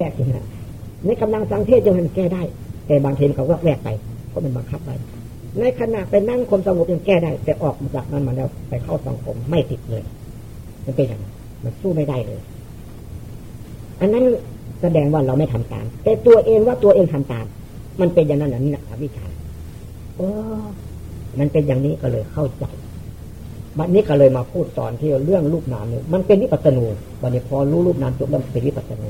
แก้กินนะในกำลังสังเทศยังมันแก้ได้ แต่บางทีเขาก็แวกไปเพราะมันบังคับไปในขณะไปนั่งความสงบยังแก้ได้ แต่ออกมาจากนั้นมาแล้วไปเข้าสังคมไม่ติดเลย มันเป็นอย่างมันสู้ไม่ได้เลย อันนั้นแสดงว่าเราไม่ทำตาม แต่ตัวเองว่าตัวเองทำตาม มันเป็นอย่างนั้นนี่นะวิชาโอ้มันเป็นอย่างนี้ก็เลยเข้าใจบัดนี้ก็เลยมาพูดสอนที่เรื่องรูปนามเนี่ยมันเป็นวิปัสสนูบัดนี้พอรู้รูปนามจบแล้วเป็นวิปัสสนู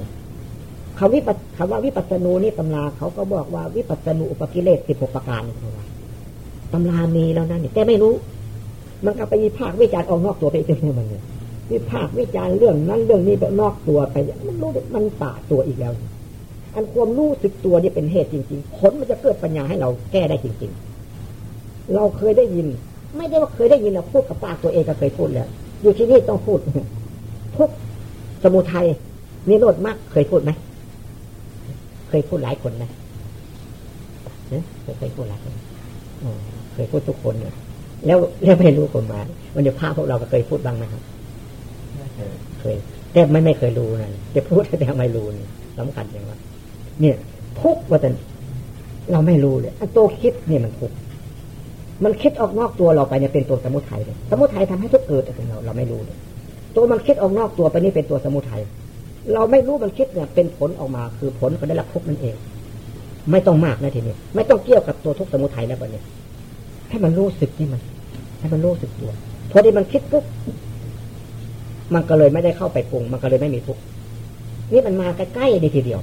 คำวิปัสคำว่าวิปัสสนูนี่ตำราเขาก็บอกว่าวิปัสสนูอุปกิเลสสิบหกประการเขาว่าตำรามีแล้วนั่นแต่ไม่รู้ มันก็ไปวิพากวิจารณ์ออกนอกตัวไปเองมันเนี่ยวิพากวิจารณ์เรื่องนั้นเรื่องนี้ไปนอกตัวไปมันรู้มันป่าตัวอีกแล้ว อันความรู้สึกตัวนี่เป็นเหตุจริง ๆ ผลมันจะเกิดปัญญาให้เราแก้ได้จริง ๆ เราเคยได้ยิน ไม่ได้ว่าเคยได้ยินเราพูดกับปากตัวเองก็เคยพูดแล้วอยู่ที่นี่ต้องพูดทุกสมุทัยนิโรธมากเคยพูดไหม เคยพูดหลายคนไหมเนี่ยเคยพูดหลายคนเคยพูดทุกคนเลยแล้วแล้วไม่รู้คนมาวันเดียวพาพวกเราก็เคยพูดบ้างไหมครับเคยแต่ไม่ไม่เคยรู้นะจะพูดแต่ไม่รู้นี่สำคัญอย่างว่าเนี่ยทุกว่าแต่เราไม่รู้เลยอันตัวคิดเนี่ยมันทุกมันคิดออกนอกตัวเราไปเนี่ยเป็นตัวสมุทัยเลยสมุทัยทำให้ทุกเกิดแต่เราเราไม่รู้เลยตัวมันคิดออกนอกตัวไปนี่เป็นตัวสมุทัย เราไม่รู้มันคิดเนี่ย เป็นผลออกมา คือผลก็ได้รับทุกนั่นเอง ไม่ต้องมากนะทีนี้ไม่ต้องเกี่ยวกับตัวทุกสมุทัยแล้วบัดนี้ให้มันรู้สึกนี่มัน ให้มันรู้สึกตัวพอที่มันคิดปุ๊บมันก็เลยไม่ได้เข้าไปปรุง มันก็เลยไม่มีทุกข์นี่มันมาใกล้ๆดีทีเดียว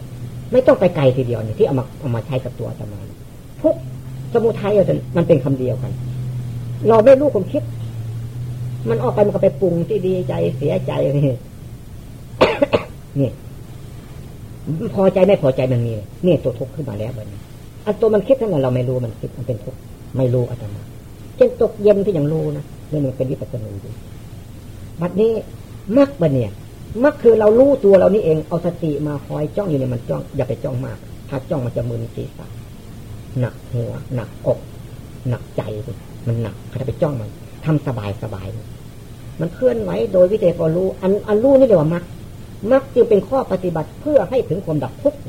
ไม่ต้องไปไกลทีเดียวเนี่ยที่เอามาเอามาใช้กับตัวจะมาทุกสมุทัยมันเป็นคำเดียวกัน เราไม่รู้ความคิด มันออกไปมันก็ไปปรุงที่ดีใจเสียใจนี่ นี่พอใจไม่พอใจมันมีนี่ตัวทุกข์ขึ้นมาแล้วแบบนี้อันตัวมันคิดทั้งนั้นเราไม่รู้มันคิดมันเป็นทุกข์ไม่รู้อาจารย์เช่นตกเย็นที่ยังรู้นะนี่มันเป็นวิปัสสนาดูบัดนี้มักบัเนี่ยมักคือเรารู้ตัวเรานี่เองเอาสติมาคอยจ้องอยู่เนี่ยมันจ้องอย่าไปจ้องมาก ถ้าจ้องมันจะมึนศีรษะหนักหัว หนักอก หนักใจมันหนักถ้าไปจ้องมันทำสบายสบายมันเคลื่อนไหวโดยวิเศษพอรู้อันอันรู้นี่เรียกว่ามัก มักจึงเป็นข้อปฏิบัติเพื่อให้ถึงความดับทุกข์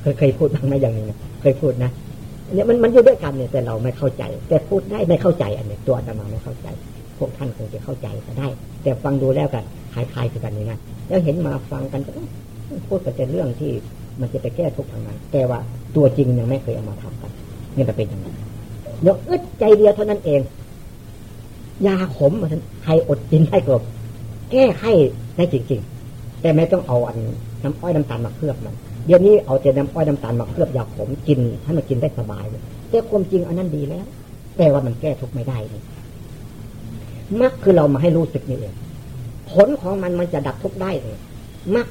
เคยเคยพูดบ้างไหมอย่างนี้นะเคยพูดนะเนี่ยมันมันอยู่ด้วยกันเนี่ยแต่เราไม่เข้าใจ แต่พูดได้ไม่เข้าใจอันนี้ตัวอาตมาไม่เข้าใจ พวกท่านคงจะเข้าใจก็ได้ แต่ฟังดูแล้วกันคล้ายๆกันอย่างนั้นแล้วเห็นมาฟังกันก็พูดกันแต่เรื่องที่มันจะไปแก้ทุกข์ทางนั้น แต่ว่าตัวจริงยังไม่เคยเอามาทำกันนี่มันเป็นอย่างนั้นยกอึดใจเดียวเท่านั้นเอง ยาขมมันใครอดกินได้ก็แก้ไข ได้จริง ๆ แต่ไม่ต้องเอาอันน้ำอ้อยน้ำตาลมาเคลือบมันเดี๋ยวนี้เอาแต่น้ำอ้อยน้ำตาลมาเคลือบยาขมกินให้มันกินได้สบายเลยแต่ความจริงอันนั้นดีแล้ว แต่ว่ามันแก้ทุกไม่ได้เลยมักคือเรามาให้รู้สึกนี่เองผลของมันมันจะดับทุกได้เลยมัก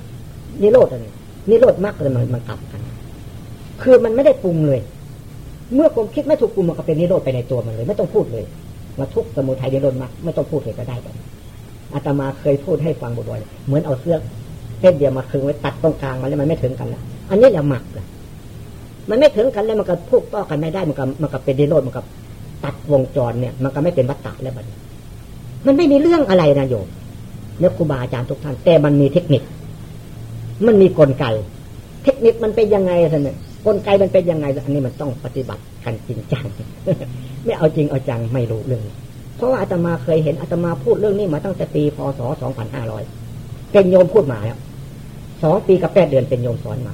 นิโรธอันนี้นิโรธมักเลยมันมันกลับกัน คือมันไม่ได้ปรุงเลย เมื่อความคิดไม่ถูกปรุงมันก็เป็นนิโรธไปในตัวมันเลย ไม่ต้องพูดเลยมาทุกสมุทัยนิโรธมักไม่ต้องพูดเลยก็ได้กัน อาตมาเคยพูดให้ฟังบ่อยๆเหมือนเอาเสื้อเส้นเดียวมาคึงไว้ตัดตรงกลางมันแล้วมันไม่ถึงกันแล้วอันนี้แหละหมักเลยมันไม่ถึงกันแล้วมันก็พูกต่อกันไม่ได้มันก็มันก็เป็นดีโรดมันก็ตัดวงจรเนี่ย มันก็ไม่เป็นวัตตะแล้วบัดมันไม่มีเรื่องอะไรนะโยมเนี่ยครูบาอาจารย์ทุกท่านแต่มันมีเทคนิค มันมีกลไก เทคนิคมันเป็นยังไงท่านเนี่ยกลไกมันเป็นยังไงอันนี้มันต้องปฏิบัติกันจริงจังไม่เอาจริงเอาจังไม่รู้เรื่อง เพราะว่าอาตมาเคยเห็นอาตมาพูดเรื่องนี้มาตั้งแต่ปีพศสองพันห้าร้อยเป็นโยมพูดมาแล้วสองปีกับแปดเดือนเป็นโยมสอนมา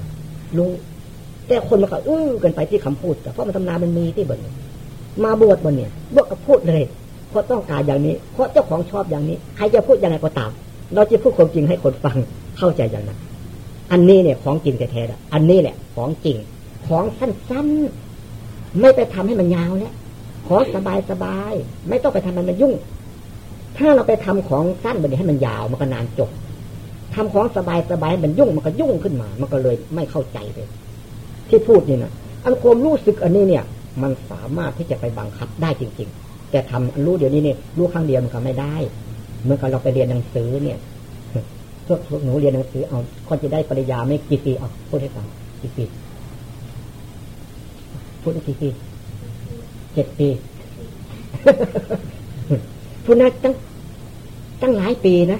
รู้ แต่คนมาก็อื้อกันไปที่คำพูดแต่เพราะมันทำนานมันมีที่บนมาบวชบนเนี่ยบวชกับพูดเลย เพราะต้องการอย่างนี้ เพราะเจ้าของชอบอย่างนี้ ใครจะพูดยังไงก็ตาม เราจะพูดความจริงให้คนฟังเข้าใจอย่างนั้น อันนี้เนี่ยของจริงแท้ๆอันนี้แหละของจริง ของสั้นๆ ไม่ไปทำให้มันยาวแล้ว ขอสบายสบายไม่ต้องไปทำมันมันยุ่ง ถ้าเราไปทำของสั้นแบบนี้ให้มันยาวมันก็นานจบทำของสบายสบายมันยุ่งมันก็ยุ่งขึ้นมา มันก็เลยไม่เข้าใจเลย ที่พูดนี่นะอันความรู้สึกอันนี้เนี่ย มันสามารถที่จะไปบังคับได้จริง ๆ แต่ทำรู้เดี๋ยวนี้เนี่ยรู้ครั้งเดียวมันก็ไม่ได้เมื่อเราไปเรียนหนังสือเนี่ยพวกพวกหนูเรียนหนังสือเอาคนจะได้ปริญญาไม่กี่ปีเอาพูดให้ฟังกี่ปีพูดกี่ปี เจ็ดปีพูดนะตั้งตั้งหลายปีนะ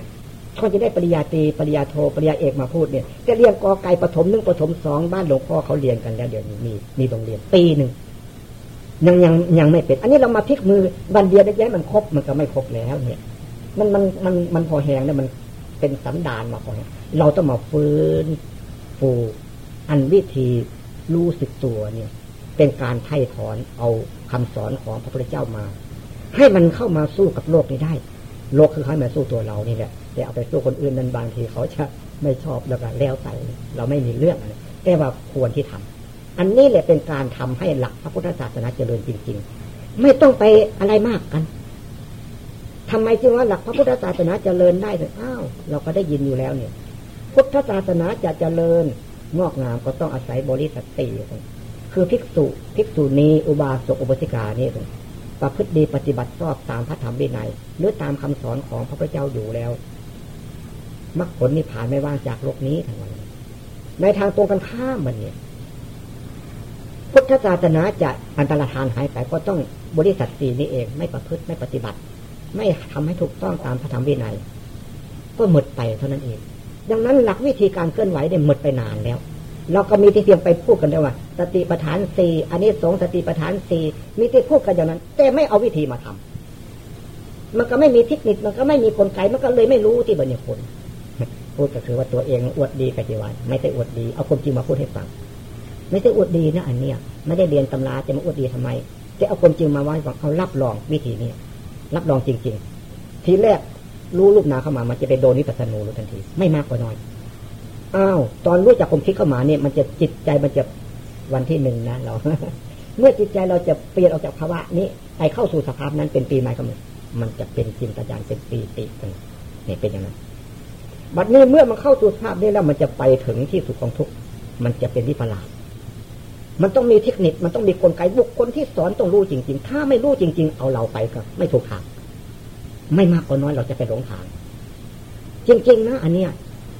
เขาจะได้ปริญญาตรีปริญญาโทปริญญาเอกมาพูดเนี่ยจะเรียนกอไก่ปฐมหนึ่งปฐมสองบ้านหลวงพ่อเขาเรียนกันแล้วเดี๋ยวนี้มีมีโรงเรียนปีหนึ่งยังยังยังไม่เป็น อันนี้เรามาพลิกมือบันเดียวได้ย้มันครบมันก็ไม่ครบแล้วเนี่ย มันมันมันมันพอแหงแล้วมันเป็นสันดานมาพอแหงเราต้องมาฟื้นฟูอันวิธีรู้สึกตัวเนี่ย เป็นการไถ่ถอนเอา คำสอนของพระพุทธเจ้ามา ให้มันเข้ามาสู้กับโลกนี้ได้ โลกคือให้มาสู้ตัวเรานี่แหละแต่เอาไปสู้คนอื่นนั้นบางทีเขาจะไม่ชอบแล้วก็แล้วไปเราไม่มีเรื่องอะไรแต่ว่าควรที่ทำอันนี้แหละเป็นการทำให้หลักพระพุทธศาสนาเจริญจริง ๆ ไม่ต้องไปอะไรมากกันทำไมจึงว่าหลักพระพุทธศาสนาเจริญได้ถึงอ้าวเราก็ได้ยินอยู่แล้วเนี่ย พุทธศาสนาจะเจริญงอกงามก็ต้องอาศัยบริสติ คือภิกษุภิกษุณีอุบาสกอุบาสิกานี่ประพฤติดีปฏิบัติชอบตามพระธรรมวินัยหรือตามคำสอนของพระพุทธเจ้าอยู่แล้วมรรคผลนิพพานไม่ว่างจากโลกนี้ทั้งวันในทางตรงกันข้ามมันเนี่ยพุทธศาสนาจะอันตรธานหายไปก็ต้องบริสัทสีนี้เองไม่ประพฤติไม่ปฏิบัติ ไม่ทำให้ถูกต้องตามพระธรรมวินัย ก็หมดไปเท่านั้นเอง ดังนั้นหลักวิธีการเคลื่อนไหวได้หมดไปนานแล้ว เราก็มีที่เพียงไปพูดกันได้ว่า สติปัฏฐานสี่อันนี้สงสติปัฏฐานสี่มีที่พูดกันอย่างนั้น แต่ไม่เอาวิธีมาทำมันก็ไม่มีเทคนิคมันก็ไม่มีกลไกมันก็เลยไม่รู้ที่บัญญัติผลพูดก็คือว่าตัวเองอวดดีกับจีวันไม่ใช่อวดดีเอาความจริงมาพูดให้ฟังไม่ใช่อวดดีนะอันเนี้ยไม่ได้เรียนตำราจะมาอวดดีทำไมจะเอาความจริงมาไว้ฟังเอารับรองวิธีนี้รับรองจริง ๆ ทีแรกรู้รูปนาเข้ามามันจะไปโดนนิพพานูรู้ทันที ไม่มากกว่าน้อย อ้าวตอนรู้จักความคิดเข้ามาเนี่ยมันจะจิตใจมันจะวันที่หนึ่งนะเราเมื่อจิตใจเราจะเปลี่ยนออกจากภาวะนี้ไปเข้าสู่สภาพนั้นเป็นปีใหม่ก็มันมันจะเป็นจินตญาณเป็นปีติกันนี่เป็นอย่างนั้นบัดนี้เมื่อมันเข้าสู่สภาพนี้แล้วมันจะไปถึงที่สุดของทุกมันจะเป็นวิประหลาสมันต้องมีเทคนิคมันต้องมีกลไกบุคคลที่สอนต้องรู้จริง ๆ ถ้าไม่รู้จริง ๆ เอาเราไปก็ไม่ถูกทางไม่มากก็น้อยเราจะไปหลงทาง จริง ๆ นะอันเนี้ย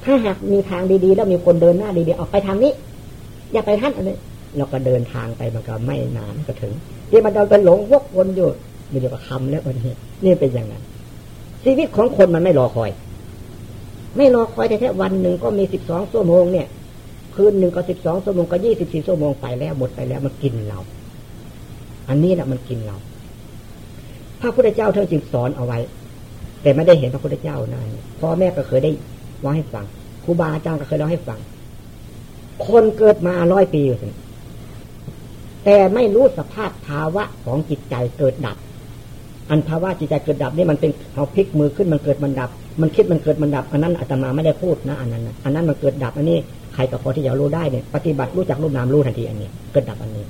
ถ้าหากมีทางดีๆ แล้วมีคนเดินหน้าดีๆออกไปทางนี้ อย่าไปท่านอันนี้เราก็เดินทางไปมันก็ไม่นานก็ถึงที่มันเราไปหลงวกวนอยู่มีเดียวกับคำแล้ววันนี้นี่เป็นอย่างนั้น ชีวิตของคนมันไม่รอคอย ไม่รอคอยแต่แค่วันหนึ่งก็มีสิบสองชั่วโมงเนี่ยคืนหนึ่งก็สิบสองชั่วโมงก็ยี่สิบสี่ชั่วโมงไปแล้วหมดไปแล้วมันกินเรา อันนี้แหละมันกินเราพระพุทธเจ้าท่านจึงสอนเอาไว้ แต่ไม่ได้เห็นพระพุทธเจ้านั่นพ่อแม่ก็เคยได้ ว่าให้ฟังครูบาอาจารย์ก็เคยเล่าให้ฟัง คนเกิดมาร้อยปีอยู่สิแต่ไม่รู้สภาพภาวะของจิตใจเกิดดับ อันภาวะจิตใจเกิดดับนี่มันเป็นเอาพลิกมือขึ้นมันเกิดมันดับ มันคิดมันเกิดมันดับ อันนั้นอาตมาไม่ได้พูดนะอันนั้นอันนั้นมันเกิดดับอันนี้ใครก็พอที่จะรู้ได้เนี่ยปฏิบัติรู้จักรูปนามรู้ทันทีอันนี้ เกิดดับอันนี้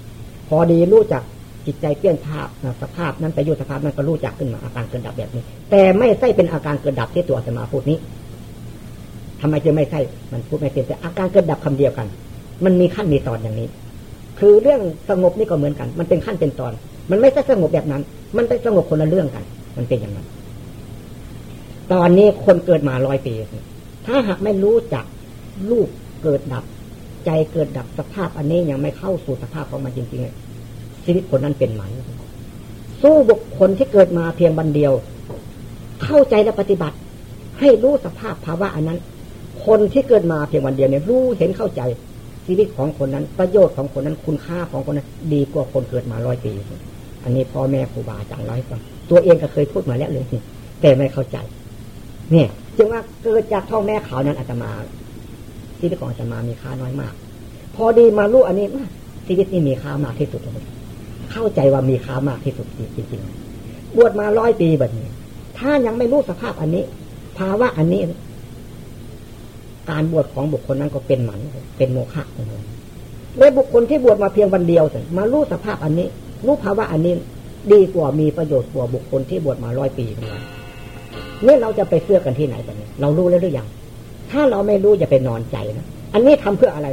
พอดีรู้จักจิตใจเปลี่ยนภาพสภาพนั้นไปอยู่สภาพนั้นก็รู้จักขึ้นมาอาการเกิดดับแบบนี้ แต่ไม่ใช่เป็นอาการเกิดดับที่ตัวสมาพูดนี้ ทำไมจะไม่ใช่ มันพูดไม่เป็นแต่อาการเกิดดับคำเดียวกัน มันมีขั้นมีตอนอย่างนี้ คือเรื่องสงบนี่ก็เหมือนกัน มันเป็นขั้นเป็นตอน มันไม่ใช่สงบแบบนั้น มันไปสงบคนละเรื่องกัน มันเป็นอย่างนั้น ตอนนี้คนเกิดมาร้อยปี ถ้าหากไม่รู้จักลูกเกิดดับ ใจเกิดดับสภาพอันนี้ยังไม่เข้าสู่สภาพของมันจริงๆชีวิตคนนั้นเป็นไหมสู้บุคคลที่เกิดมาเพียงบันเดียว เข้าใจและปฏิบัติ ให้รู้สภาพภาวะอันนั้น คนที่เกิดมาเพียงวันเดียวเนี่ยรู้เห็นเข้าใจชีวิตของคนนั้น ประโยชน์ของคนนั้นคุณค่าของคนนั้น ดีกว่าคนเกิดมาร้อยปี อันนี้พ่อแม่ครูบาอาจารย์ร้อยฟังตัวเองก็เคยพูดมาแล้วเลยแต่ไม่เข้าใจ เนี่ยจึงว่าเกิดจากท้องแม่เขานั้นอาตมาชีวิตของอาตมามีค่าน้อยมาก พอดีมารู้อันนี้ชีวิตนี้มีค่ามากที่สุดเลยเข้าใจว่ามีค่ามากที่สุดจริงๆบวชมาร้อยปีแบบนี้ ถ้ายังไม่รู้สภาพอันนี้ ภาวะอันนี้ การบวชของบุคคลนั้นก็เป็นหมันเป็นโมฆะเลยบุคคลที่บวชมาเพียงวันเดียวสิมารู้สภาพอันนี้รู้ภาวะอันนี้ดีกว่ามีประโยชน์กว่าบุคคลที่บวชมาร้อยปีทั้งนั้นนี่เราจะไปเสื้อกันที่ไหนแบบนี้ เรารู้แล้วหรือยังถ้าเราไม่รู้จะไปนอนใจนะอันนี้ทำเพื่ออะไร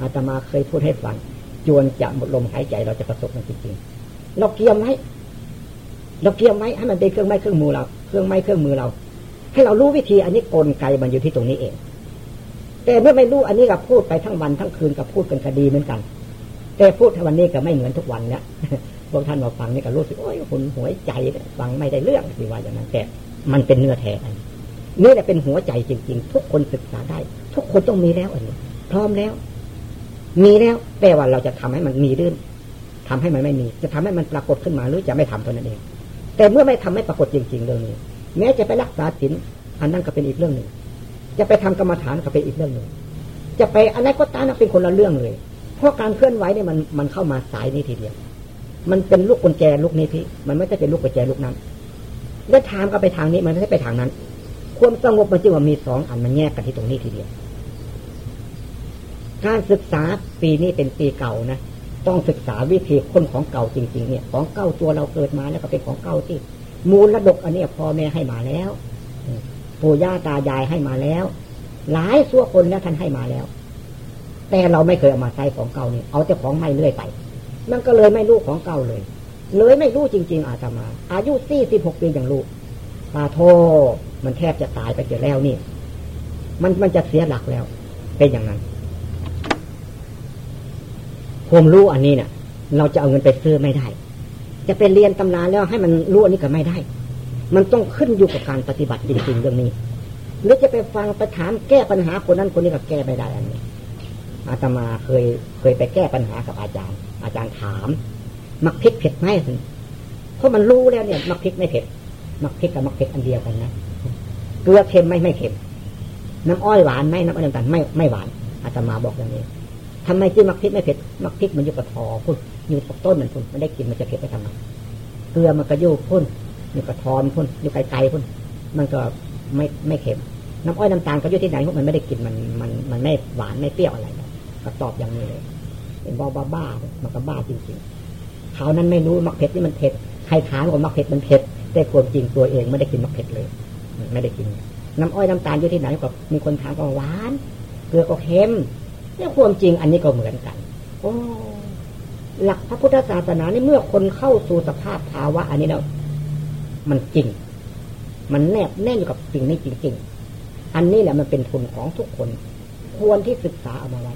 อาตมาเคยพูดให้ฟังจวนจะหมดลมหายใจเราจะประสบมันจริงๆเราเกียมไว้เราเกียมไว้ให้มันเป็นเครื่องไม้เครื่องมือเรา เครื่องไม้เครื่องมือเรา ให้เรารู้วิธีอันนี้กลไกมันอยู่ที่ตรงนี้เอง แต่เมื่อไม่รู้อันนี้กับพูดไปทั้งวันทั้งคืนกับพูดกันคดีเหมือนกัน แต่พูดทวันนี้ก็ไม่เหมือนทุกวันแล้วพวกท่านมาฟังนี่ก็รู้สึกโอ้ยหุนหัวใจฟังไม่ได้เรื่องสิว่าอย่างนั้นแต่มันเป็นเนื้อแท้นี่แหละเป็นหัวใจจริง ๆ ทุกคนศึกษาได้ ทุกคนต้องมีแล้วอันนี้ พร้อมแล้ว มีแล้วแต่ว่าเราจะทำให้มันมีดื้นทำให้มันไม่มี จะทำให้มันปรากฏขึ้นมาหรือจะไม่ทำตัวนั้นเอง แต่เมื่อไม่ทำให้ปรากฏจริง ๆ เรื่องนี้ แม้จะไปรักษาศีลอันนั้นก็เป็นอีกเรื่องหนึ่ง จะไปทำกรรมฐานก็เป็นอีกเรื่องหนึ่งจะไปอันนั้นก็ตามนั้นเป็นคนละเรื่องเลย เพราะการเคลื่อนไหวเนี่ยมันมันเข้ามาสายนี้ทีเดียว มันเป็นลูกกุญแจลูกนี้พี่มันไม่ใช่เป็นลูกกุญแจลูกนั้น แล้วทางก็ไปทางนี้มันไม่ใช่ไปทางนั้น ความสงบมันจึงว่ามีสองอันมันแยกกันที่ตรงนี้ทีเดียว การศึกษาปีนี้เป็นปีเก่านะต้องศึกษาวิธีคนของเก่าจริง ๆ เนี่ย ของเก่าตัวเราเกิดมาแล้วก็เป็นของเก่าที่มูลระดกอันนี้พ่อแม่ให้มาแล้ว ปู่ย่าตายายให้มาแล้ว หลายสั่วคนแล้วท่านให้มาแล้ว แต่เราไม่เคยเอามาใช้ของเก่าเนี่ยเอาแต่ของใหม่เรื่อยไป มันก็เลยไม่รู้ของเก่าเลย เลยไม่รู้จริง ๆ อาตมา อายุสี่สิบหกปีอย่างรู้ปาโทมันแทบจะตายไปเจอแล้วนี่ มันมันจะเสียหลักแล้ว เป็นอย่างนั้นผมรู้อันนี้เนะ่ยเราจะเอาเงินไปซื้อไม่ได้ จะไปเรียนตำราแล้วให้มันรู้อันนี้ก็ไม่ได้ มันต้องขึ้นอยู่กับการปฏิบัติจริงๆเรื่องนี้หรือจะไปฟังไปถามแก้ปัญหาคนนั้นคนนี้ก็แก้ไม่ได้อันนี้อาตมาเคยเคยไปแก้ปัญหากับอาจารย์ อาจารย์ถาม มักพริกเผ็ดไหมเพราะมันรู้แล้วเนี่ย มักพริกไม่เผ็ด มักพริกกับมักเผ็ดอันเดียวกันนะเกลือเค็มไม่ไม่เค็ม น้ำอ้อยหวานไหมน้ำอ้อยน้ำตาลไม่ไม่หวาน อาตมาบอกอย่างนี้ทำไมจีมักพริกไม่เผ็ดมักพริกมันอยู่กับทอพุ่นอยู่กับต้นมันพุ่นมันได้กินมันจะเผ็ดไปทำไมเกลือมันก็ยู่พุ่น อยู่กับทอนพุ่นอยู่ไกลๆพุ่นมันก็ไม่ไม่เค็มน้ำอ้อยน้ำตาลก็อยู่ที่ไหนพวกมันไม่ได้กินมันมันมันไม่หวานไม่เปรี้ยวอะไรก็ตอบอย่างนี้เลยเป็นบ้าบ้าบ้ามันก็บ้าจริงๆเขานั้นไม่รู้มักเผ็ดนี่มันเผ็ดใครถามว่ามักเผ็ดมันเผ็ดแต่ความจริงตัวเองไม่ได้กินมักเผ็ดเลย ไม่ได้กิน น้ำอ้อยน้ำตาลอยู่ที่ไหนก็มีคนถามก็หวานเกลือก็เค็มเนี่ยความจริงอันนี้ก็เหมือนกัน โอ้หลักพระพุทธศาสนาในเมื่อคนเข้าสู่สภาพภาวะ อันนี้แล้ว มันจริง มันแนบแน่นอยู่กับสิ่งนี้จริง ๆ อันนี้แหละมันเป็นทุนของทุกคน ควรที่ศึกษาเอามาไว้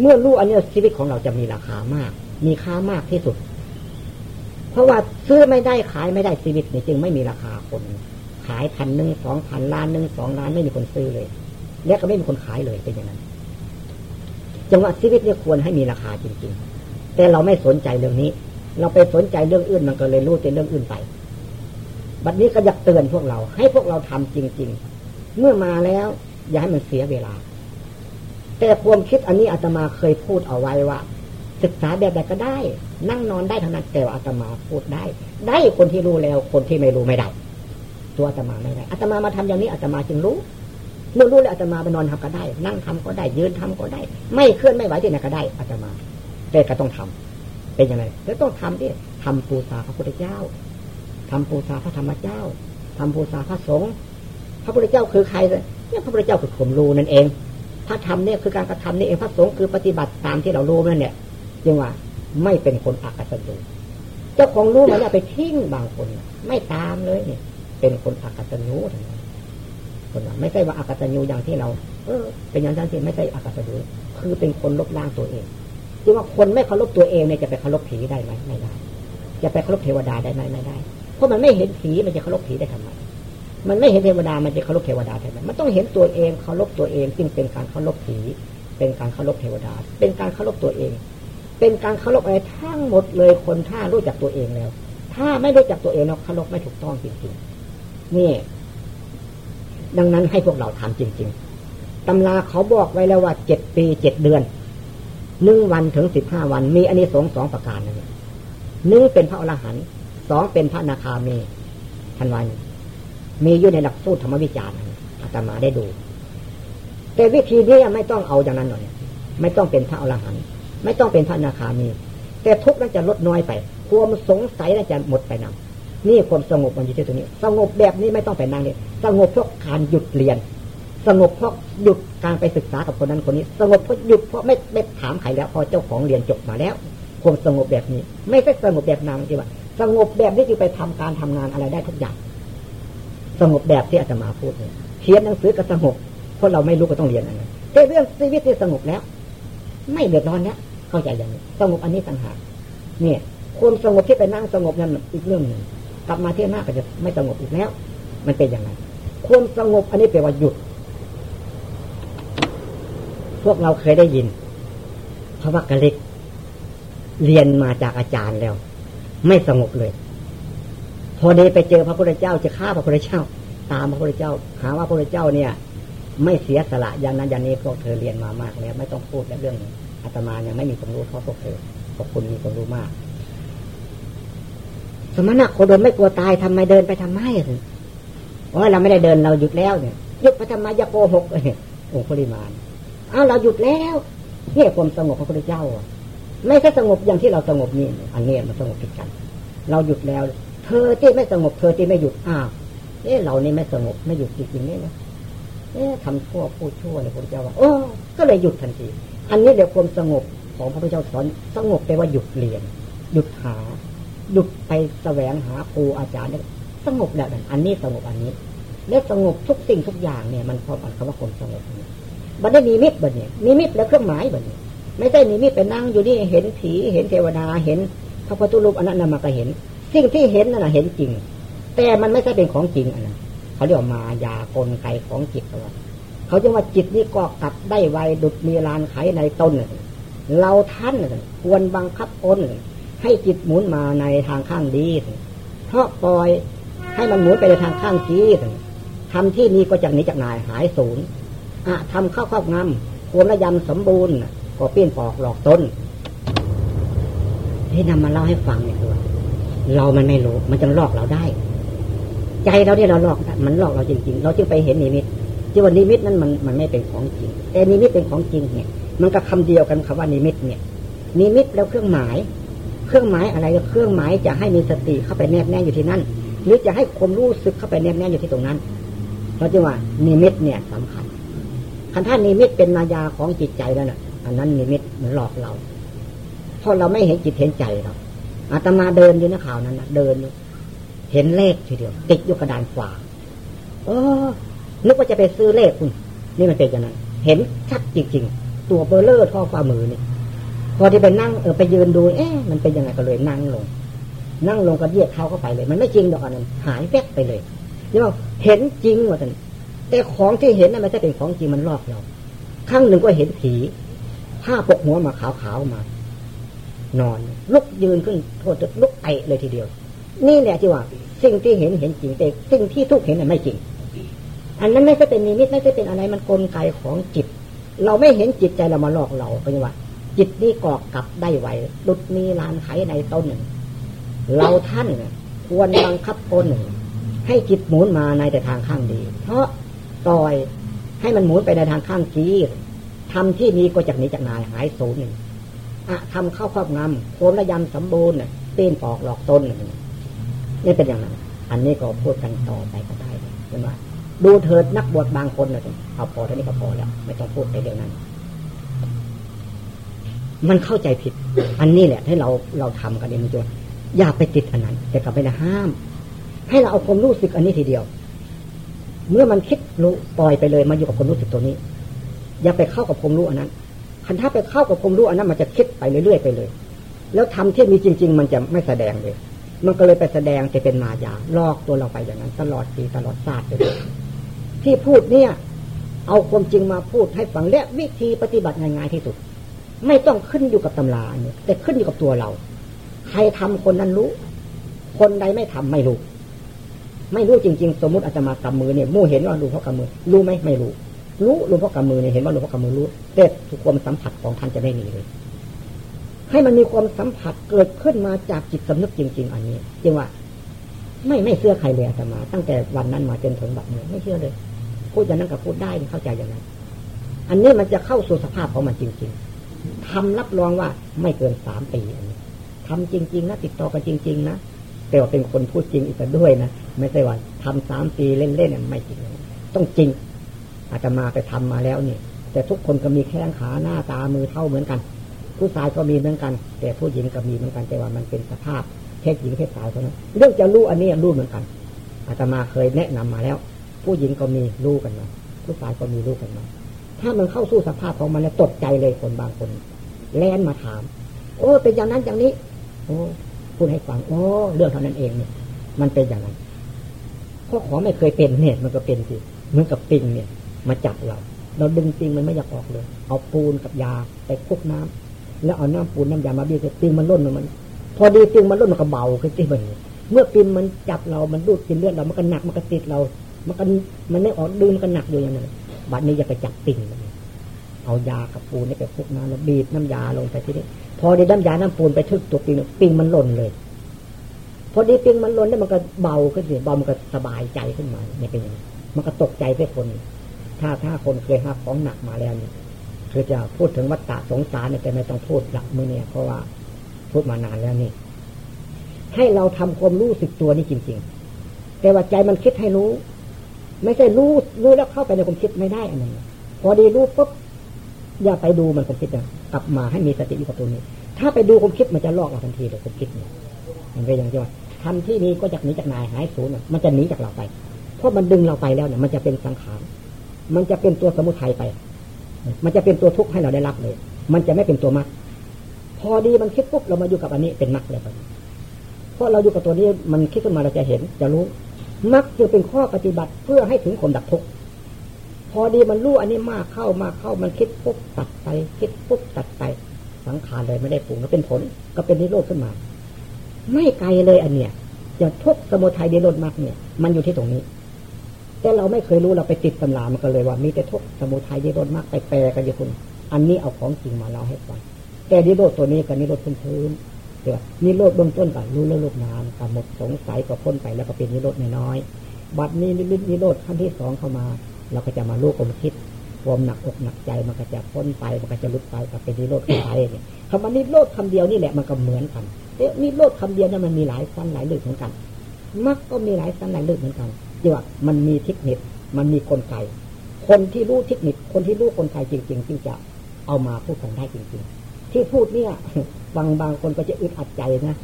เมื่อรู้อันนี้ชีวิตของเราจะมีราคามาก มีค่ามากที่สุด เพราะว่าซื้อไม่ได้ขายไม่ได้ชีวิตนี่จึงไม่มีราคาคน ขายพันหนึ่งสองพันล้านหนึ่งสองล้านไม่มีคนซื้อเลย และก็ไม่มีคนขายเลยเป็นอย่างนั้นจังหวะชีวิตเนี่ยควรให้มีราคาจริง ๆ แต่เราไม่สนใจเรื่องนี้ เราไปสนใจเรื่องอื่นมันก็เลยรู้แต่เรื่องอื่นไป บัดนี้ก็อยากเตือนพวกเรา ให้พวกเราทำจริง ๆ เมื่อมาแล้ว อย่าให้มันเสียเวลา แต่ความคิดอันนี้อาตมาเคยพูดเอาไว้ว่า ศึกษาแบบใดก็ได้ นั่งนอนได้ทั้งนั้นแต่ว่าอาตมาพูดได้ ได้คนที่รู้แล้ว คนที่ไม่รู้ไม่ได้ ตัวอาตมาไม่ได้อาตมามาทำอย่างนี้อาตมาจึงรู้เมื่อรู้แล้วอาตมาไปนอนทำก็ได้ นั่งทำก็ได้ ยืนทำก็ได้ ไม่เคลื่อนไม่ไหวที่ไหนก็ได้อาตมาแต่ก็ต้องทำเป็นยังไงแล้วต้องทำดิทำปูชาพระพุทธเจ้า ทำปูชาพระธรรมเจ้าทำปูชาพระสงฆ์พระพุทธเจ้าคือใครเนี่ยพระพุทธเจ้าคือผมรู้นั่นเองพระธรรมเนี่ยคือการกระทำนี่เองพระสงฆ์คือปฏิบัติตามที่เรารู้นั่นเนี่ยจึงว่าไม่เป็นคนอักตันยูเจ้าของรู้มาแล้วไปทิ้งบางคน ไม่ตามเลยเนี่ย เป็นคนอักตันยูทั้งนั้นคนไม่ใช่ว่าอากตัญญูอย่างที่เรา เออ เป็นอย่างนั้นที่ไม่ใช่อากตัญญูคือเป็นคนลบล้างตัวเองที่ว่าคนไม่เคารพตัวเองเนี่ยจะไปเคารพผีได้ไหมไม่ได้จะไปเคารพเทวดาได้ไหมไม่ได้ เพราะมันไม่เห็นผีมันจะเคารพผีได้ทำไมมันไม่เห็นเทวดามันจะเคารพเทวดาได้ไมมันต้องเห็นตัวเองเคารพตัวเองจึงเป็นการเคารพผี เป็นการเคารพเทวดา เป็นการเคารพตัวเอง เป็นการเคารพอะไรทั้งหมดเลยคนถ้ารู้จักตัวเองแล้ว ถ้าไม่รู้จักตัวเองเราเคารพไม่ถูกต้องจริงๆนี่ ดังนั้นให้พวกเราทำจริง ๆตำราเขาบอกไว้แล้วว่าเจ็ดปีเจ็ดเดือนหนึ่งวันถึงสิบห้าวัน มีอันนี้สองสองประการนั่นหนึ่งเป็นพระอรหันต์ สองเป็นพระนาคามีทันวันมีอยู่ในหลักสูตรธรรมวิจารณ์อาตมาได้ดู แต่วิธีนี้ไม่ต้องเอาอย่างนั้นหน่อยไม่ต้องเป็นพระอรหันต์ไม่ต้องเป็นพระนาคามี แต่ทุกข์นั้นจะลดน้อยไป ความสงสัยนั้นจะหมดไปนำนี่ความสงบมันอยู่ที่ตรงนี้ สงบแบบนี้ไม่ต้องไปนั่งเลยสงบเพราะการหยุดเรียน สงบเพราะหยุดการไปศึกษากับคนนั้นคนนี้ สงบเพราะหยุดเพราะไม่ไม่ถามใครแล้ว พอเจ้าของเรียนจบมาแล้ว ความสงบแบบนี้ ไม่ใช่สงบแบบนางที่ว่า สงบแบบนี้คือไปทำการทำงานอะไรได้ทุกอย่าง สงบแบบที่อาจารย์มาพูดเนี่ยเขียนหนังสือก็สงบเพราะเราไม่รู้ก็ต้องเรียนอะไรแต่เรื่องชีวิตที่สงบแล้ว ไม่เดือดร้อนเนี้ยเข้าใจอย่างนี้สงบอันนี้ต่างหากเนี่ยความสงบที่ไปนั่งสงบนั้นอีกเรื่องหนึ่งกลับมาเที่ยวหน้าก็จะไม่สงบอีกแล้ว มันเป็นอย่างไรความสงบอันนี้แปลว่าหยุด พวกเราเคยได้ยินพระวักกะเล็กเรียนมาจากอาจารย์แล้ว ไม่สงบเลย พอเดไปเจอพระพุทธเจ้าจะฆ่าพระพุทธเจ้า ตามพระพุทธเจ้า หาว่าพระพุทธเจ้าเนี่ย ไม่เสียสละอย่างนั้นอย่างนี้พวกเธอเรียนมามากแล้ว ไม่ต้องพูดเรื่องอาตมายังไม่มีความรู้เท่าพวกเธอพวกคุณมีความรู้มาก สมณะโคดมไม่กลัวตายทำไมเดินไปทำไมถึงโอ้ยเราไม่ได้เดินเราหยุดแล้วเนี่ยหยุดไปทำไมยาโกหกเลยองค์ปริมาณเอาวเราหยุดแล้วเนี่ยความสงบพระพุทธเจ้าอะ ไม่ใช่สงบอย่างที่เราสงบนี่อันนี้มันสงบผิดกัน เราหยุดแล้ว เธอที่ไม่สงบเธอที่ไม่หยุดอ้าวเอ๊ะเรานี่ไม่สงบไม่หยุดจริงๆนี่นะเอ๊ะทำชั่วพูดชั่วเลยพระพุทธเจ้าว่าโอ้ก็เลยหยุดทันที อันนี้เดี๋ยวความสงบของพระพุทธเจ้าสอนสงบแปลว่าหยุดเรียน หยุดหา หยุดไปแสวงหาครูอาจารย์สงบแล้วอันนี้สงบอันนี้ และสงบทุกสิ่งทุกอย่างเนี่ย มันพร้อมกันคำว่าคนสงบบันได้มีมิตรบันเนี่ยมีมิตรแล้วเครื่องหมายบันเนี่ย ไม่ใช่มีมิตรไปนั่งอยู่นี่เห็นผีเห็นเทวดาเห็นพระพุทธรูปอันนั้นมาก็เห็น สิ่งที่เห็นนั่นแหะเห็นจริง แต่มันไม่ใช่เป็นของจริงอันนั้นเขาเรียกมายากลไกของจิตเขาเขาจะว่าจิตนี้ก็กลับได้ไวดุดมีลานไขในต้นเราท่านควรบังคับตนให้จิตหมุนมาในทางข้างดีเพราะปล่อยให้มันหมุนไปในทางข้างจีทำที่นี้ก็จากนี้จากนายหายศูนย์อะทำข้าวครอบงำควรระยำสมบูรณ์ ก็เปี้ยนปอกหลอกต้น ที่นำมาเล่าให้ฟังเนี่ยคือเรามันไม่รู้ มันจะหลอกเราได้ ใจเราที่เราหลอกมันหลอกเราจริง ๆ เราจึงไปเห็นนิมิตที่ว่านิมิตนั้นมันมันไม่เป็นของจริง แต่นิมิตเป็นของจริงเนี่ย มันก็คำเดียวกันคำว่านิมิตเนี่ย นิมิตแล้วเครื่องหมาย เครื่องหมายอะไรเครื่องหมายจะให้มีสติเข้าไปแนบแน่อยู่ที่นั่น หรือจะให้ความรู้สึกเข้าไปแนบแน่อยู่ที่ตรงนั้น เราจะว่านิมิตเนี่ยสำคัญคันท่านนิมิตเป็นมายาของจิตใจแล้วน่ะ อันนั้นนิมิตมันหลอกเรา เพราะเราไม่เห็นจิตเห็นใจเราอาตมาเดินอยู่นะข่าวนั้นนะเดินเห็นเลขทีเดียว ติดอยู่กระดานฝาเออนึกว่าจะไปซื้อเลขคุณนี่มันเป็นอย่างนั้น เห็นชัดจริงๆ ตัวเบลเลอร์ท่อฝ่ามือนี่พอที่ไปนั่งเออไปยืนดู เอ๊ะมันเป็นยังไงก็เลยนั่งลง นั่งลงก็เยียดเท้าเข้าไปเลย มันไม่จริงดอกอันนั้น หายแวบไปเลยเรียกว่าเห็นจริงว่าท่านแต่ของที่เห็นนั้นไม่ใช่เป็นของจริงมันลอกเราครั้งหนึ่งก็เห็นผี ผ้าปกหัวมาขาวๆมา นอน ลุกยืนขึ้นโทษจะลุกไอเลยทีเดียว นี่แหละที่ว่า สิ่งที่เห็นเห็นจริงแต่สิ่งที่ทุกเห็นนั้นไม่จริง อันนั้นไม่ใช่เป็นนิมิตไม่ใช่เป็นอะไรมันกลไกของจิต เราไม่เห็นจิตใจเรามาหลอกเราเป็นว่า จิตนี่กอกกลับได้ไวดุดมีลานไขในต้นหนึ่ง เราท่านควรบังคับตนหนึ่งให้จิตหมุนมาในแต่ทางข้างดี เพราะปล่อยให้มันหมุนไปในทางข้างกี ทำที่นี้ก็จากนี้จากนายหายศูนย์หนึ่งอะทำเข้าครอบงำโคมระยำสมบูรณ์เต้นปอกหลอกต้นนี่เป็นอย่างนั้น อันนี้ก็พูดกันต่อไปก็ได้เห็นไหมดูเถิดนักบวชบางคนเลยเอาพอเท่านี้ก็พอแล้วไม่ต้องพูดไปเรื่องนั้น มันเข้าใจผิด อันนี้แหละให้เราเราทำกันเองมันจะอย่าไปติดอันนั้น แต่กลับไปนะห้าม ให้เราเอาความรู้สึกอันนี้ทีเดียว เมื่อมันคิดรู้ปล่อยไปเลยมาอยู่กับความรู้สึกตัวนี้ อย่าไปเข้ากับความรู้อันนั้นคันถ้าไปเข้ากับความรู้อันนั้นมันจะคิดไปเรื่อยๆไปเลย แล้วทำที่มีจริง ๆ มันจะไม่แสดงเลย มันก็เลยไปแสดงจะเป็นมายาลอกตัวเราไปอย่างนั้น ตลอดปีตลอดศาสตร์ไปเลย ที่พูดเนี่ย เอาความจริงมาพูดให้ฟังและวิธีปฏิบัติง่ายๆที่สุด ไม่ต้องขึ้นอยู่กับตำราเนี่ยแต่ขึ้นอยู่กับตัวเรา ใครทำคนนั้นรู้ คนใดไม่ทำไม่รู้ ไม่รู้จริง ๆ สมมติอาจจะมากำมือเนี่ยมู่เห็นว่าหลวงพ่อกำมือ รู้ไหมไม่รู้ รู้หลวงพ่อกำมือเนี่ยเห็นว่าหลวงพ่อกำมือรู้แต่ทุกความสัมผัสของท่านจะไม่มีเลย ให้มันมีความสัมผัสเกิดขึ้นมาจากจิตสำนึกจริง ๆ อันนี้จึงว่า ไม่ไม่เชื่อใครเลยอาตมา ตั้งแต่วันนั้นมาจนถึงบัดนี้ไม่เชื่อเลย พูดอย่างนั้นกับพูดได้เข้าใจอย่างนั้น อันนี้มันจะเข้าสู่สภาพของมันจริง ๆทำรับรองว่าไม่เกินสามปีอันนี้ทำจริง ๆ นะติดต่อกันจริง ๆ นะแต่ว่าเป็นคนพูดจริงอีกด้วยนะไม่ใช่ว่าทำสามปีเล่นๆเนี่ยไม่จริง ต้องจริง อาจจะมาไปทำมาแล้วนี่แต่ทุกคนก็มีแข้งขาหน้าตามือเท่าเหมือนกัน ผู้ชายก็มีเหมือนกัน แต่ผู้หญิงก็มีเหมือนกันแต่ว่ามันเป็นสภาพเพศหญิงเพศชายเท่านั้นเรื่องจะรู้อันนี้รู้เหมือนกันอาตมาเคยแนะนำมาแล้ว ผู้หญิงก็มีรู้กันมาผู้ชายก็มีรู้กันมาถ้ามันเข้าสู่สภาพของมันแล้วตกใจเลยคนบางคน แล่นมาถาม โอ้เป็นอย่างนั้นอย่างนี้ โอ้พูดให้ฟังโอ้เรื่องเท่านั้นเองเนี่ย มันเป็นอย่างนั้นเพราะขอไม่เคยเป็นเนี่ย มันก็เป็นสิเหมือนกับปิงเนี่ย มาจับเรา เราดึงปิงมันไม่อยากออกเลย เอาปูนกับยาไปคลุกน้ำแล้วเอาน้ำปูนน้ำยามาบีบปิงมันล่นมัน พอดีปิงมันล่นมันก็เบาขึ้นที่มันเมื่อปิงมันจับเรา มันดูดกินเลือดเรา มันก็หนัก มันก็ติดเรา มันก็มันไม่ออกดึงมันก็หนักอยู่อย่างนั้นบัดนี้อย่าไปจับปิงเอายากับปูนนี่ไปคลุกน้ำแล้วบีบน้ำยาลงไปที่นี่พอได้น้ำยาน้ำปูนไปทึกตัวปิงปิงมันหล่นเลยพอดีปิงมันล่นแล้วมันก็เบาขึ้นสิเบามันก็สบายใจขึ้นมาเนี่ยเป็นอย่างนี้มันก็ตกใจไปคน ถ้าถ้าคนเคยหาของหนักมาแล้วเนี่ยคือจะพูดถึงวัฏฏะสงสารเนี่ยแต่ไม่ต้องพูดหลักมือเนี่ยเพราะว่าพูดมานานแล้วนี่ ให้เราทำความรู้สึกตัวนี่จริง ๆ แต่ว่าใจมันคิดให้รู้ ไม่ใช่รู้รู้แล้วเข้าไปในความคิดไม่ได้อันนั้นพอดีรู้ปุ๊บอย่าไปดูมันความคิดนะกลับมาให้มีสติอยู่กับตัวนี้ ถ้าไปดูความคิดมันจะลอกเราทันทีเลยความคิดเนี่ยมันเป็นอย่างที่ว่าทำที่นี้ก็จะหนีจากนายหายสูญมันจะหนีจากเราไป เพราะมันดึงเราไปแล้วเนี่ยมันจะเป็นสังขาร มันจะเป็นตัวสมุทัยไป มันจะเป็นตัวทุกข์ให้เราได้รับเลย มันจะไม่เป็นตัวมรรคพอดีมันคิดปุ๊บเรามาอยู่กับอันนี้เป็นมรรคเลยเพราะเราอยู่กับตัวนี้มันคิดขึ้นมาเราจะเห็น จะรู้มรรคจึงเป็นข้อปฏิบัติเพื่อให้ถึงคนดับทุกข์พอดีมันรู้อันนี้มากเข้ามากเข้ามันคิดปุ๊บตัดไป คิดปุ๊บตัดไป สังขารเลยไม่ได้ปรุงแล้วเป็นผล ก็เป็นนิโรธขึ้นมา ไม่ไกลเลยอันเนี้ยจะทุกสมุทัยนิโรธมรรคเนี่ย มันอยู่ที่ตรงนี้ แต่เราไม่เคยรู้เราไปติดตำรามันก็เลยว่ามีแต่ทุกสมุทัยนิโรธมรรคไปแปลกันอยู่คุณ อันนี้เอาของจริงมาเล่าให้ฟังแต่นิโรธตัวนี้กับนิโรธพื้นๆเดี๋ยวนิโรธเบื้องต้นก่อนรู้เรื่องโลกนามกับหมดสงสัยก็พ้นไปแล้วก็เป็นนิโรธน้อยๆบัดนี้นิโรธขั้นที่สองเข้ามา เราก็จะมาลูกความคิดความหนักอกหนักใจมันก็จะพ้นไปมันก็จะลุดไปกับเป็นนิโรธไปเนี่ยคำว่านิโรธคำเดียวนี่แหละมันก็เหมือนกันเอ๊ะนิโรธคำเดียวนั้นมันมีหลายสั้นหลายลึกเหมือนกันมักก็มีหลายสั้นหลายลึกเหมือนกัน จีว่ามันมีเทคนิค มันมีกลไก คนที่รู้เทคนิค คนที่รู้กลไกจริงๆจึงจะเอามาพูดกันได้จริง ๆ ที่พูดเนี่ย บางบางคนก็จะอึดอัดใจนะ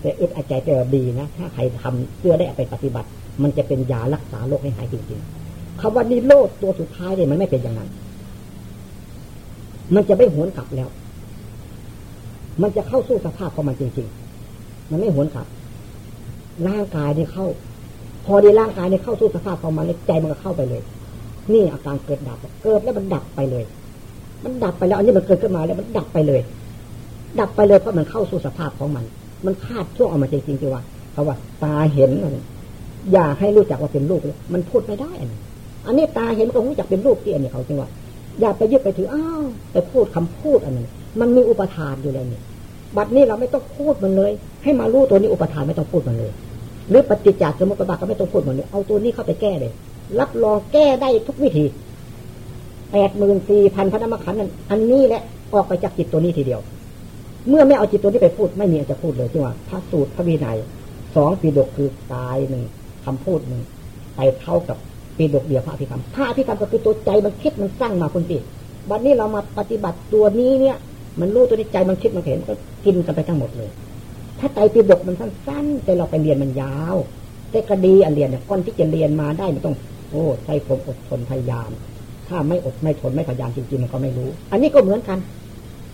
แต่อึดอัดใจแต่ดีนะถ้าใครทำเพื่อได้ไปปฏิบัติ มันจะเป็นยารักษาโรคให้หายจริง ๆคำว่านิโรธตัวสุดท้ายเนี่ยมันไม่เป็นอย่างนั้น มันจะไม่หวนกลับแล้ว มันจะเข้าสู่สภาพของมันจริง ๆ มันไม่หวนกลับร่างกายเนี่ยเข้า พอดีร่างกายเนี่ยเข้าสู่สภาพของมันใจมันก็เข้าไปเลย นี่อาการเกิดดับเกิดแล้วมันดับไปเลย มันดับไปแล้วอันนี้มันเกิดขึ้นมาแล้วมันดับไปเลย ดับไปเลยเพราะมันเข้าสู่สภาพของมัน มันคาดช่วงออกมาจริงๆที่ว่าเขาว่า ตาเห็นอย่าให้รู้จักว่าเป็นลูกเลยมันพูดไม่ได้อันนี้อันนี้ตาเห็นก็รู้จักเป็นรูปที่อันนี้เขาจึงว่า อย่าไปยึดไปถืออ้าวไปพูดคำพูดอันนี้มันมีอุปทานอยู่แล้วนี่บัดนี้เราไม่ต้องพูดมันเลย ให้มารู้ตัวนี้อุปทานไม่ต้องพูดมันเลย หรือปฏิจจสมุปบาทก็ไม่ต้องพูดหมันเลย เอาตัวนี้เข้าไปแก้เลย รับรองแก้ได้ทุกวิธีแปดหมื่นสี่พันพระนามขันนั้นอันนี้แหละออกไปจากจิตตัวนี้ทีเดียว เมื่อไม่เอาจิตตัวนี้ไปพูด ไม่มีจะพูดเลยที่ว่าพระสูตรพระวินัยสองปีดกคือกายหนึ่งคำพูดหนึ่งไปเท่ากับปีดกเดียวพระอภิธรรมพระอภิธรรมก็คือตัวใจมันคิดมันสร้างมาคนติวันนี้เรามาปฏิบัติตัวนี้เนี่ย มันรู้ตัวนี้ใจมันคิดมันเห็นก็กินกันไปทั้งหมดเลย ถ้าใจปีดกมันสั้นๆแต่เราไปเรียนมันยาว แต่กระดีอันเรียนเนี่ยก่อนที่จะเรียนมาได้มันต้อง โอ้ใช้ผมอดทนพยายาม ถ้าไม่อดไม่ทนไม่พยายามจริงๆมันก็ไม่รู้ อันนี้ก็เหมือนกัน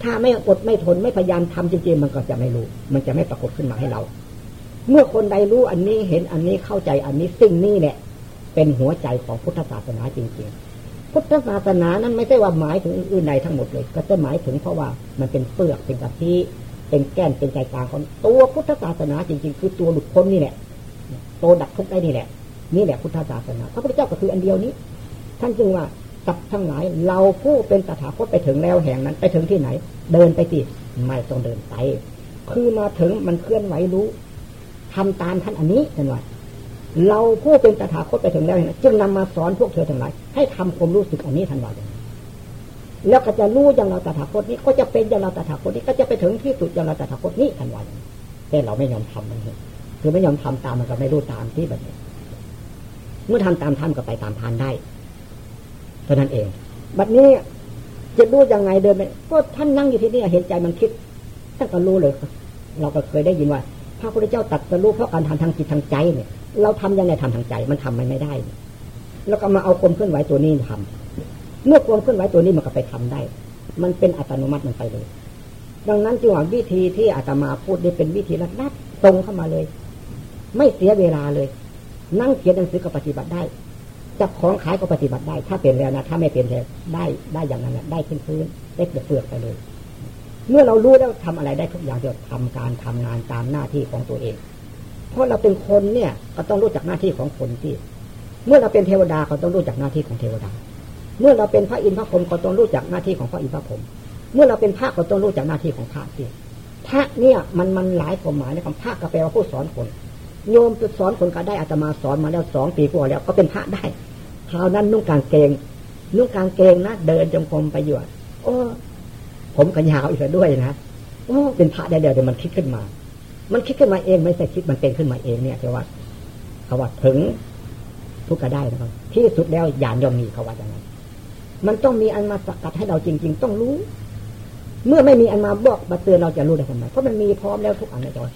ถ้าไม่อดไม่ทนไม่พยายามทำจริงๆมันก็จะไม่รู้ มันจะไม่ปรากฏขึ้นมาให้เรา เมื่อคนใดรู้อันนี้เห็นอันนี้เข้าใจอันนี้สิ่งนี้แหละเป็นหัวใจของพุทธศาสนาจริงๆ พุทธศาสนานั้นไม่ใช่ว่าหมายถึงอื่นใดทั้งหมดเลย ก็จะหมายถึงเพราะว่ามันเป็นเปลือกเป็นกะทิ เป็นแก้นเป็นใจกลางของตัวพุทธศาสนาจริง ๆ คือตัวหลุดพ้นนี่แหละตัวดับทุกข์ได้นี่แหละ นี่แหละพุทธศาสนาพระพุทธเจ้าก็คืออันเดียวนี้ ท่านจึงว่าสัตว์ทั้งหลายเราผู้เป็นตถาคตไปถึงแล้วแห่งนั้น ไปถึงที่ไหน เดินไปติไม่ต้องเดินไป คือมาถึงมันเคลื่อนไหวรู้ทำตามท่านอันนี้กันว่าเราผู้เป็นตถาคตไปถึงแล้วจึงนำมาสอนพวกเธอทั้งหลายให้ทำความรู้สึกอันนี้ทันวัน แล้วก็จะรู้อย่างเราตถาคตนี้ ก็จะเป็นอย่างเราตถาคตนี้ ก็จะไปถึงที่สุดอย่างเราตถาคตนี้ทันวันแต่เราไม่ยอมทำมันคือไม่ยอมทำตามมันก็ไม่รู้ตามที่แบบนี้ เมื่อทำตามท่านก็ไปตามทานได้เท่านั้นเองบัดนี้จะรู้ยังไงเดินไปก็ท่านนั่งอยู่ที่นี่เห็นใจมันคิดท่านก็รู้เลยเราก็เคยได้ยินว่า พระพุทธเจ้าตัดสรู้เพราะการทำทางจิตทางใจเนี่ย เราทำยังไงทำทางใจมันทำมันไม่ได้ แล้วก็มาเอาความเคลื่อนไหวตัวนี้ทำ เมื่อความเคลื่อนไหวตัวนี้มันก็ไปทำได้ มันเป็นอัตโนมัติมันไปเลย ดังนั้นจึงว่าวิธีที่อาตมาพูดได้เป็นวิธีรัดรัดตรงเข้ามาเลย ไม่เสียเวลาเลย นั่งเขียนหนังสือก็ปฏิบัติได้จับของขายก็ปฏิบัติได้ ถ้าเป็นแล้วนะถ้าไม่เป็นแล้วได้ได้อย่างนั้นได้ขึ้นพื้นได้เปลือกไปเลย เมื่อเรารู้แล้วทำอะไรได้ทุกอย่างจะทำการทำงานตามหน้าที่ของตัวเอง เพราะเราเป็นคนเนี่ย ก็ต้องรู้จักหน้าที่ของคนที่ เมื่อเราเป็นเทวดาก็ต้องรู้จักหน้าที่ของเทวดา เมื่อเราเป็นพระอินทร์พระพรหมก็ต้องรู้จักหน้าที่ของพระอินทร์พระพรหมเมื่อเราเป็นพระก็ต้องรู้จักหน้าที่ของพระที่พระเนี่ยมันมันหลายความหมายในคำพระก็แปลว่าผู้สอนคน โยมสอนคนก็ได้อาตมาสอนมาแล้วสองปีกว่าแล้วก็เป็นพระได้คราวนั้นนุ่งกางเกง นุ่งกางเกงนะเดินจงกรมไปอยู่โอ้ผมก็ยาวอีกด้วยนะโอ้เป็นพระได้เดี๋ยวมันคิดขึ้นมา มันคิดขึ้นมาเองไม่ใช่คิดมันเป็นขึ้นมาเองเนี่ยแต่ว่าเขาว่าถึงทุกข์ก็ได้นะครับที่สุดแล้วยานยอมมีเขาว่าอย่างนั้น มันต้องมีอันมาสกัดให้เราจริง ๆ ต้องรู้ เมื่อไม่มีอันมาบอกมาเตือนเราจะรู้ได้ทำไมเพราะมันมีพร้อมแล้วทุกอันในจอย